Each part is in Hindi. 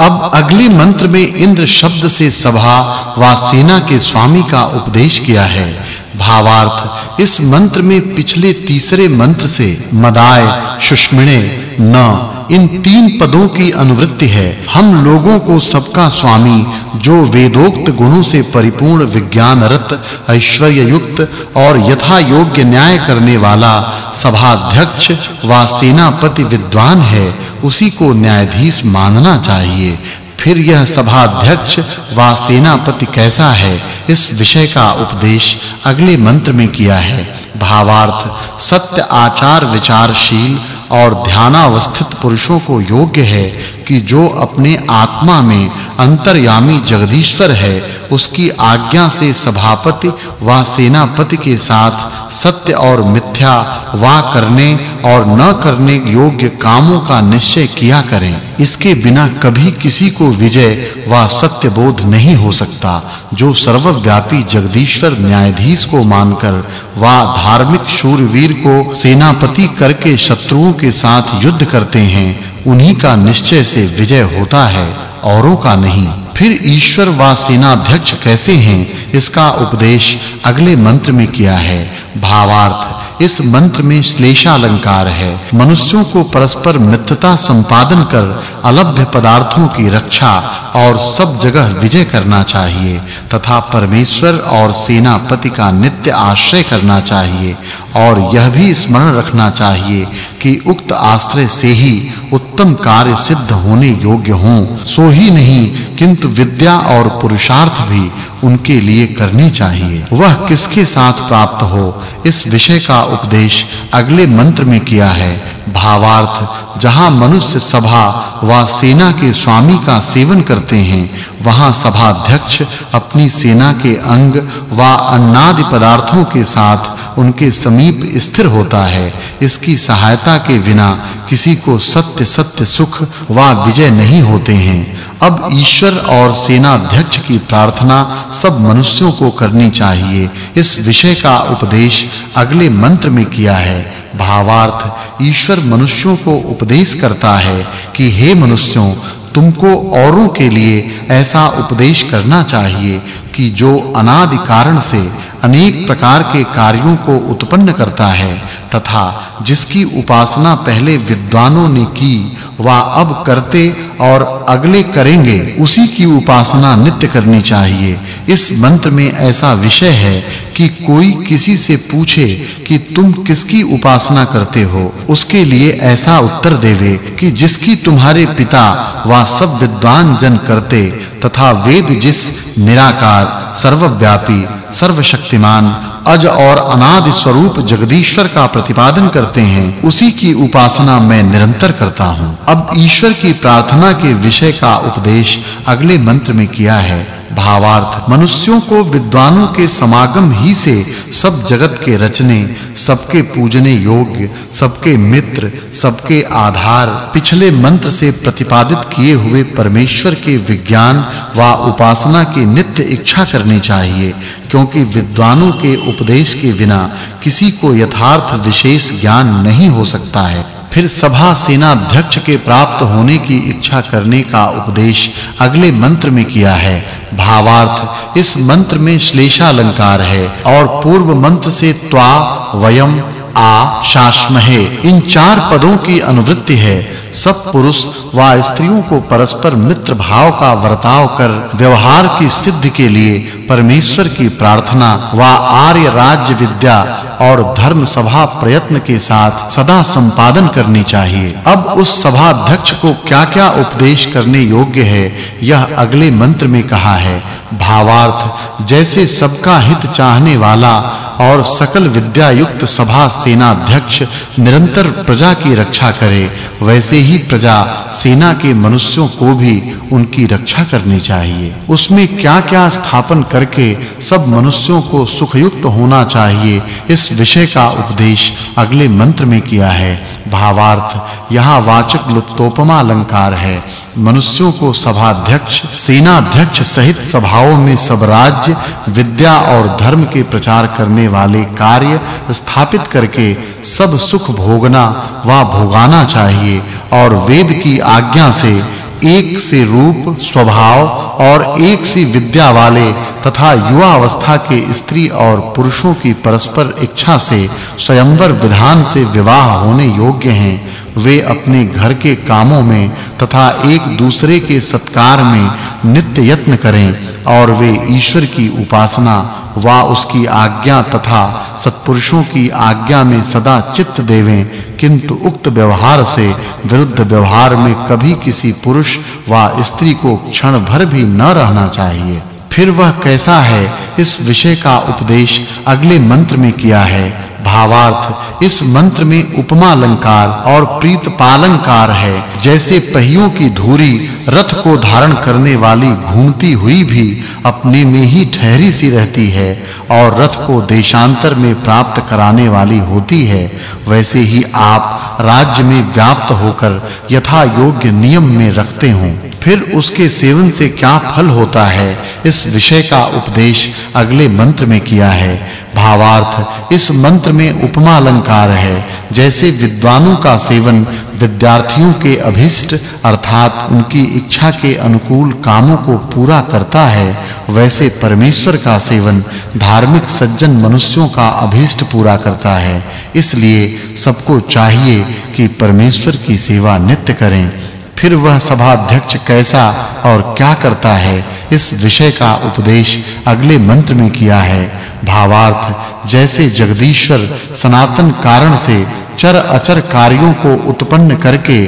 अब अगले मंत्र में इंद्र शब्द से सभा व सेना के स्वामी का उपदेश किया है। भावार्थ। इस मंत्र में पिछले तीसरे मंत्र से मदाय सुष्मिणे न, इन तीन पदों की अनुवृत्ति है। हम लोगों को सबका स्वामी, जो वेदोक्त गुणों से परिपूर्ण विज्ञान रत ऐश्वर्य युक्त और यथा योग्य न्याय करने वाला सभाध्यक्ष व सेनापति विद्वान है, उसी को न्यायाधीश मानना चाहिए। फिर यह सभाध्यक्ष व सेनापति कैसा है? इस विषय का उपदेश अगले मंत्र में किया है। भावार्थ, सत्य आचार विचारशील और ध्यानावस्थित पुरुषों को योग्य है कि जो अपने आत्मा में अंतर्यामी जगदीश्वर है, उसकी आज्ञा से सभापति व सेनापति के साथ सत्य और मिथ्या वा करने और न करने योग्य कामों का निश्चय किया करें। इसके बिना कभी किसी को विजय व सत्य बोध नहीं हो सकता, जो सर्वव्यापी जगदीश्वर न्यायाधीश को मानकर वा धार्मिक शूरवीर को सेनापति करके शत्रुओं के साथ युद्ध करते हैं, उन्हीं का निश्चय से विजय होता है, औरों का नहीं। फिर ईश्वर व सेनाध्यक्ष कैसे हैं, इसका उपदेश अगले मंत्र में किया है। भावार्थ। इस मंत्र में श्लेषा अलंकार है। मनुष्यों को परस्पर मित्रता संपादन कर अलभ्य पदार्थों की रक्षा और सब जगह विजय करना चाहिए तथा परमेश्वर और सेनापति का नित्य आश्रय करना चाहिए और यह भी स्मरण रखना चाहिए कि उक्त आश्रय से ही उत्तम कार्य सिद्ध होने योग्य हों। सो ही नहीं, किंतु विद्या और पुरुषार्थ भी उनके लिए करनी चाहिए। वह किसके साथ प्राप्त हो, इस विषय का उपदेश अगले मंत्र में किया है। भावार्थ, जहाँ मनुष्य सभा व सेना के स्वामी का सेवन करते हैं, वहाँ सभाध्यक्ष अपनी सेना के अंग व अन्नादि पदार्थों के साथ उनके समीप स्थिर होता है। इसकी सहायता के बिना किसी को सत्य सत्य सुख व विजय नहीं होते हैं। अब ईश्वर और सेना अध्यक्ष की प्रार्थना सब मनुष्यों को करनी चाहिए। इस विषय का उपदेश अगले मंत्र में किया है। भावार्थ, ईश्वर मनुष्यों को उपदेश करता है कि, हे मनुष्यों, तुमको औरों के लिए ऐसा उपदेश करना चाहिए कि जो अनादि कारण से अनेक प्रकार के कार्यों को उत्पन्न करता है तथा जिसकी उपासना पहले विद्वानों ने की वा अब करते और अगले करेंगे, उसी की उपासना नित्य करनी चाहिए। इस मंत्र में ऐसा विषय है कि कोई किसी से पूछे कि तुम किसकी उपासना करते हो, उसके लिए ऐसा उत्तर देवे कि जिसकी तुम्हारे पिता वा सब विद्वान जन करते तथा वेद जिस निराकार सर्वव्यापी, सर्वशक्तिमान, अज और अनादि स्वरूप जगदीश्वर का प्रतिपादन करते हैं। उसी की उपासना मैं निरंतर करता हूँ। अब ईश्वर की प्रार्थना के विषय का उपदेश अगले मंत्र में किया है। भावार्थ, मनुष्यों को विद्वानों के समागम ही से सब जगत के रचने, सबके पूजने योग्य, सबके मित्र, सबके आधार पिछले मंत्र से प्रतिपादित किए हुए परमेश्वर के विज्ञान व उपासना की नित्य इच्छा करनी चाहिए, क्योंकि विद्वानों के उपदेश के बिना किसी को यथार्थ विशेष ज्ञान नहीं हो सकता है। फिर सभा सेना अध्यक्ष के प्राप्त होने की इच्छा करने का उपदेश अगले मंत्र में किया है। भावार्थ, इस मंत्र में श्लेषा अलंकार है और पूर्व मंत्र से त्वा, वयम, आ, शाश्महे, इन चार पदों की अनुवृत्ति है। सब पुरुष व स्त्रियों को परस्पर मित्र भाव का वर्ताव कर व्यवहार की सिद्धि के लिए परमेश्वर की प्रार्थना व आर्य राज्य विद्या और धर्म सभा प्रयत्न के साथ सदा संपादन करनी चाहिए। अब उस सभा अध्यक्ष को क्या-क्या उपदेश करने योग्य है, यह अगले मंत्र में कहा है। भावार्थ, जैसे सबका हित चाहने वाला और सकल विद्या युक्त सभा सेना अध्यक्ष निरंतर प्रजा की रक्षा करे, वैसे ही प्रजा सेना के मनुष्यों को भी उनकी रक्षा करनी चाहिए। उसमें क्या-क्या स्थापन करके सब मनुष्यों को सुखयुक्त होना चाहिए, इस विषय का उपदेश अगले मंत्र में किया है। भावार्थ। यहाँ वाचक् लुप्तोपमा अलंकार है। मनुष्यों को सभाध्यक्ष, सेनाध्यक्ष सहित सभाओं में सब राज्य, विद्या और धर्म के प्रचार करने वाले कार्य स्थापित करके सब सुख भोगना व भोगाना चाहिए और वेद की आज्ञा से एक से रूप, स्वभाव और एक सी विद्या वाले तथा युवा अवस्था के स्त्री और पुरुषों की परस्पर इच्छा से स्वयंवर विधान से विवाह होने योग्य हैं। वे अपने घर के कामों में तथा एक दूसरे के सत्कार में नित्य यत्न करें और वे ईश्वर की उपासना वा उसकी आज्ञा तथा सत्पुरुषों की आज्ञा में सदा चित्त देवें, किंतु उक्त व्यवहार से विरुद्ध व्यवहार में कभी किसी पुरुष वा स्त्री को क्षण भर भी न रहना चाहिए। फिर वह कैसा है? इस विषय का उपदेश अगले मंत्र में किया है। भावार्थ, इस मंत्र में उपमा अलंकार और प्रीत पालंकार है। जैसे पहियों की धुरी रथ को धारण करने वाली घूमती हुई भी अपने में ही ठहरी सी रहती है और रथ को देशांतर में प्राप्त कराने वाली होती है, वैसे ही आप राज्य में व्याप्त होकर यथा योग्य नियम में रखते हो। फिर उसके सेवन से क्या फल होता है, इस विषय का उपदेश अगले मंत्र में किया है। भावार्थ, इस मंत्र में उपमा अलंकार है, जैसे विद्वानों का सेवन विद्यार्थियों के अभिष्ट अर्थात उनकी इच्छा के अनुकूल कामों को पूरा करता है, वैसे परमेश्वर का सेवन धार्मिक सज्जन मनुष्यों का अभीष्ट पूरा करता है। इसलिए सबको चाहिए कि परमेश्वर की सेवा नित्य करें। फिर वह सभा अध्यक्ष कैसा और क्या करता है, इस विषय का उपदेश अगले मंत्र में किया है। भावार्थ, जैसे जगदीश्वर सनातन कारण से चर अचर कार्यों को उत्पन्न करके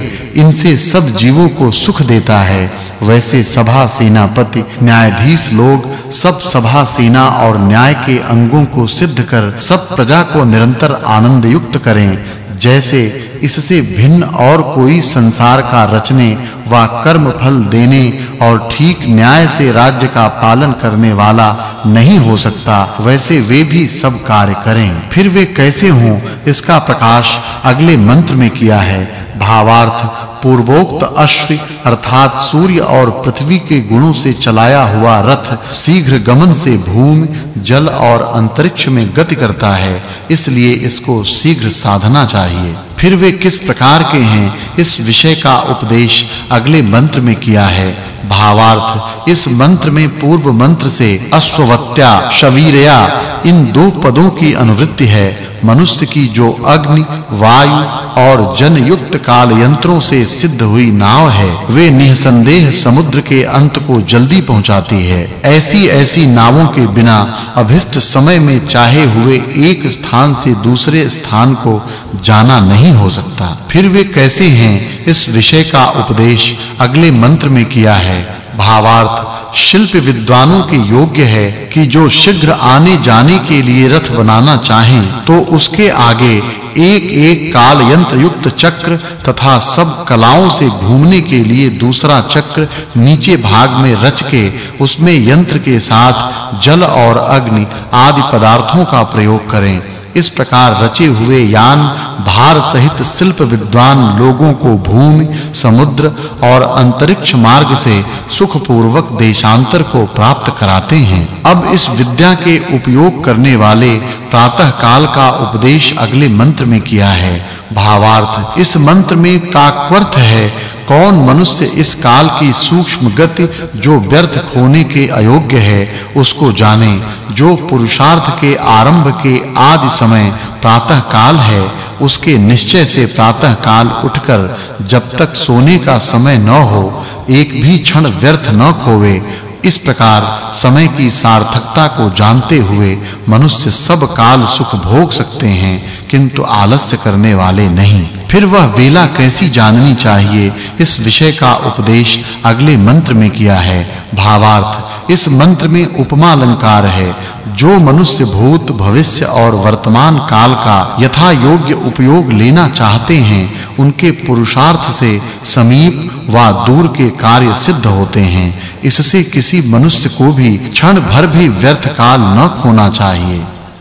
इनसे सब जीवों को सुख देता है, वैसे सभा सेनापति, न्यायाधीश लोग सब सभा सेना और न्याय के अंगों को सिद्ध कर सब प्रजा को निरंतर आनंद युक्त करें। जैसे इससे भिन्न और कोई संसार का रचने व कर्म फल देने और ठीक न्याय से राज्य का पालन करने वाला नहीं हो सकता, वैसे वे भी सब कार्य करें। फिर वे कैसे हों, इसका प्रकाश अगले मंत्र में किया है। भावार्थ पूर्वोक्त अश्व अर्थात सूर्य और पृथ्वी के गुणों से चलाया हुआ रथ शीघ्र गमन से भूमि, जल और अंतरिक्ष में गति करता है, इसलिए इसको शीघ्र साधना चाहिए। फिर वे किस प्रकार के हैं? इस विषय का उपदेश अगले मंत्र में किया है। भावार्थ, इस मंत्र में पूर्व मंत्र से अश्ववत्या शवीरया इन दो पदों की अनुवृत्ति है। मनुष्य की जो अग्नि, वायु और जन युक्त काल यंत्रों से सिद्ध हुई नाव है, वे निसंदेह समुद्र के अंत को जल्दी पहुंचाती है। ऐसी ऐसी नावों के बिना अभिष्ट समय में चाहे हुए एक स्थान से दूसरे स्थान को जाना नहीं हो सकता। फिर वे कैसे हैं? इस विषय का उपदेश अगले मंत्र में किया है। भावार्थ, शिल्प विद्वानों के योग्य है कि जो शीघ्र आने जाने के लिए रथ बनाना चाहें तो उसके आगे एक-एक काल यंत्र युक्त चक्र तथा सब कलाओं से घूमने के लिए दूसरा चक्र नीचे भाग में रच के, उसमें यंत्र के साथ जल और अग्नि आदि पदार्थों का प्रयोग करें। इस प्रकार रचे हुए यान, भार सहित शिल्प विद्वान लोगों को भूमि, समुद्र और अंतरिक्ष मार्ग से सुख पूर्वक देशांतर को प्राप्त कराते हैं। अब इस विद्या के उपयोग करने वाले प्रातः काल का उपदेश अगले मंत्र में किया है। भावार्थ, इस मंत्र में काक्वर्थ है कौन मनुष्य इस काल की सूक्ष्म गति जो व्यर्थ खोने के अयोग्य है, उसको जाने जो पुरुषार्थ के आरंभ के आदि समय प्रातः काल है, उसके निश्चय से प्रातः काल उठकर जब तक सोने का समय न हो, एक भी क्षण व्यर्थ न खोवे। इस प्रकार समय की सार्थकता को जानते हुए मनुष्य सब काल सुख भोग सकते हैं, किंतु आलस्य करने वाले नहीं। फिर वह वेला कैसी जाननी चाहिए? इस विषय का उपदेश अगले मंत्र में किया है। भावार्थ, इस मंत्र में उपमा अलंकार है। जो मनुष्य भूत, भविष्य और वर्तमान काल का यथा योग्य उपयोग लेना चाहते हैं, उनके पुरुषार्थ से समीप व दूर के कार्य सिद्ध होते हैं। इससे किसी मनुष्य को भी क्षण भर भी व्यर्थ काल न खोना चाहिए।